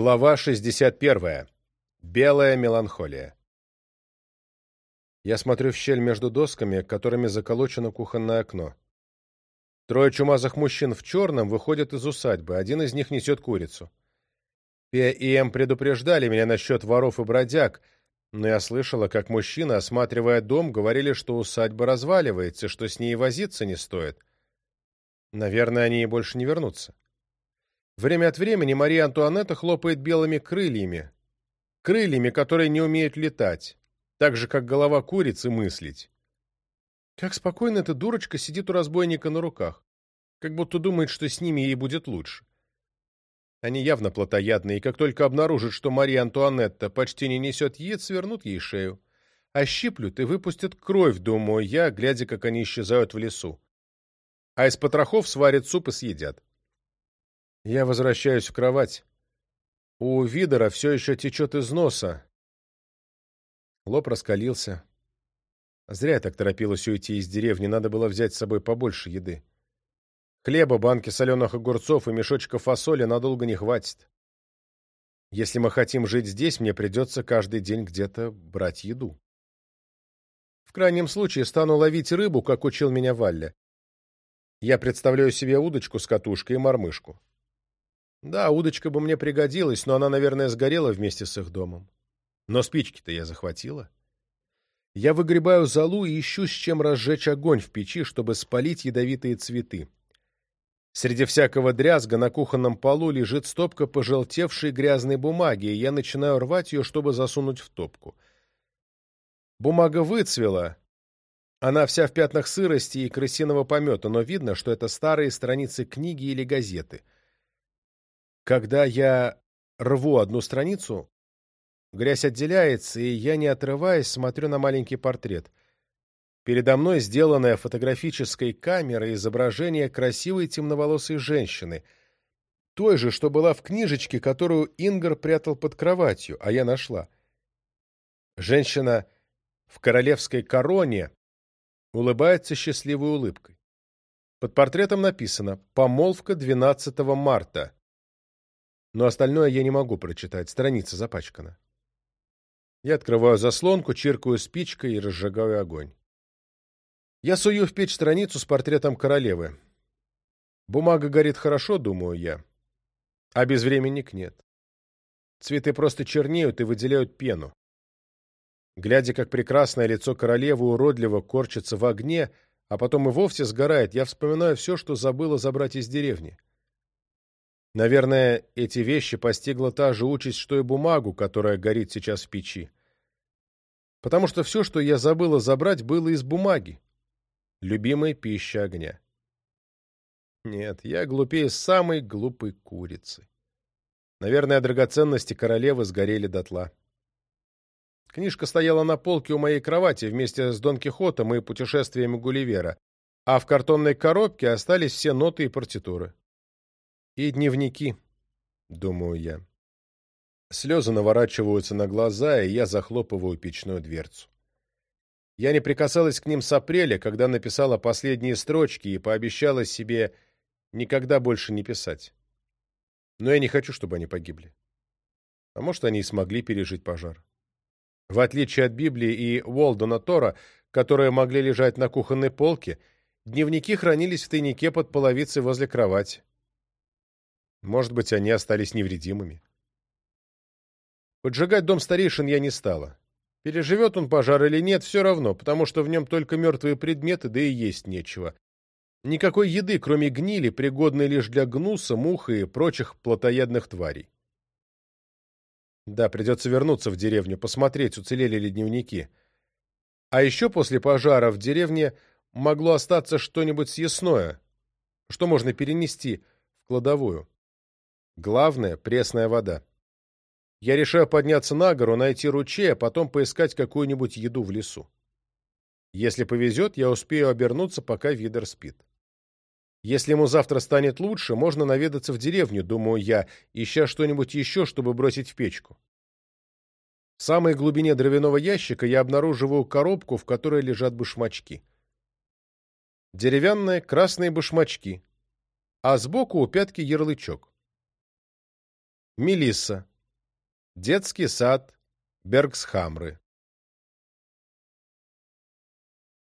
Глава 61. Белая меланхолия. Я смотрю в щель между досками, которыми заколочено кухонное окно. Трое чумазых мужчин в черном выходят из усадьбы, один из них несет курицу. Пе и М предупреждали меня насчет воров и бродяг, но я слышала, как мужчины, осматривая дом, говорили, что усадьба разваливается, что с ней возиться не стоит. Наверное, они и больше не вернутся. Время от времени Мария Антуанетта хлопает белыми крыльями, крыльями, которые не умеют летать, так же, как голова курицы мыслить. Как спокойно эта дурочка сидит у разбойника на руках, как будто думает, что с ними ей будет лучше. Они явно плотоядные, и как только обнаружат, что Мария Антуанетта почти не несет яиц, свернут ей шею. Ощиплют и выпустят кровь, думаю я, глядя, как они исчезают в лесу. А из потрохов сварят суп и съедят. Я возвращаюсь в кровать. У Видора все еще течет из носа. Лоб раскалился. Зря я так торопилась уйти из деревни, надо было взять с собой побольше еды. Хлеба, банки соленых огурцов и мешочка фасоли надолго не хватит. Если мы хотим жить здесь, мне придется каждый день где-то брать еду. В крайнем случае стану ловить рыбу, как учил меня Валля. Я представляю себе удочку с катушкой и мормышку. Да, удочка бы мне пригодилась, но она, наверное, сгорела вместе с их домом. Но спички-то я захватила. Я выгребаю золу и ищу, с чем разжечь огонь в печи, чтобы спалить ядовитые цветы. Среди всякого дрязга на кухонном полу лежит стопка пожелтевшей грязной бумаги, и я начинаю рвать ее, чтобы засунуть в топку. Бумага выцвела. Она вся в пятнах сырости и крысиного помета, но видно, что это старые страницы книги или газеты — когда я рву одну страницу, грязь отделяется, и я, не отрываясь, смотрю на маленький портрет. Передо мной сделанная фотографической камерой изображение красивой темноволосой женщины, той же, что была в книжечке, которую Ингар прятал под кроватью, а я нашла. Женщина в королевской короне улыбается счастливой улыбкой. Под портретом написано «Помолвка 12 марта» но остальное я не могу прочитать, страница запачкана. Я открываю заслонку, чиркаю спичкой и разжигаю огонь. Я сую в печь страницу с портретом королевы. Бумага горит хорошо, думаю я. А без безвременник нет. Цветы просто чернеют и выделяют пену. Глядя, как прекрасное лицо королевы уродливо корчится в огне, а потом и вовсе сгорает, я вспоминаю все, что забыла забрать из деревни. Наверное, эти вещи постигла та же участь, что и бумагу, которая горит сейчас в печи. Потому что все, что я забыла забрать, было из бумаги. Любимая пища огня. Нет, я глупее самой глупой курицы. Наверное, драгоценности королевы сгорели дотла. Книжка стояла на полке у моей кровати вместе с Дон Кихотом и путешествиями Гулливера, а в картонной коробке остались все ноты и партитуры и дневники», — думаю я. Слезы наворачиваются на глаза, и я захлопываю печную дверцу. Я не прикасалась к ним с апреля, когда написала последние строчки и пообещала себе никогда больше не писать. Но я не хочу, чтобы они погибли. А может, они и смогли пережить пожар. В отличие от Библии и Уолдона Тора, которые могли лежать на кухонной полке, дневники хранились в тайнике под половицей возле кровати. Может быть, они остались невредимыми. Поджигать дом старейшин я не стала. Переживет он пожар или нет, все равно, потому что в нем только мертвые предметы, да и есть нечего. Никакой еды, кроме гнили, пригодной лишь для гнуса, мух и прочих плотоядных тварей. Да, придется вернуться в деревню, посмотреть, уцелели ли дневники. А еще после пожара в деревне могло остаться что-нибудь съестное, что можно перенести в кладовую. Главное – пресная вода. Я решаю подняться на гору, найти ручей, а потом поискать какую-нибудь еду в лесу. Если повезет, я успею обернуться, пока Видер спит. Если ему завтра станет лучше, можно наведаться в деревню, думаю я, ища что-нибудь еще, чтобы бросить в печку. В самой глубине дровяного ящика я обнаруживаю коробку, в которой лежат башмачки. Деревянные красные башмачки, а сбоку у пятки ярлычок мелисса детский сад бергсхамры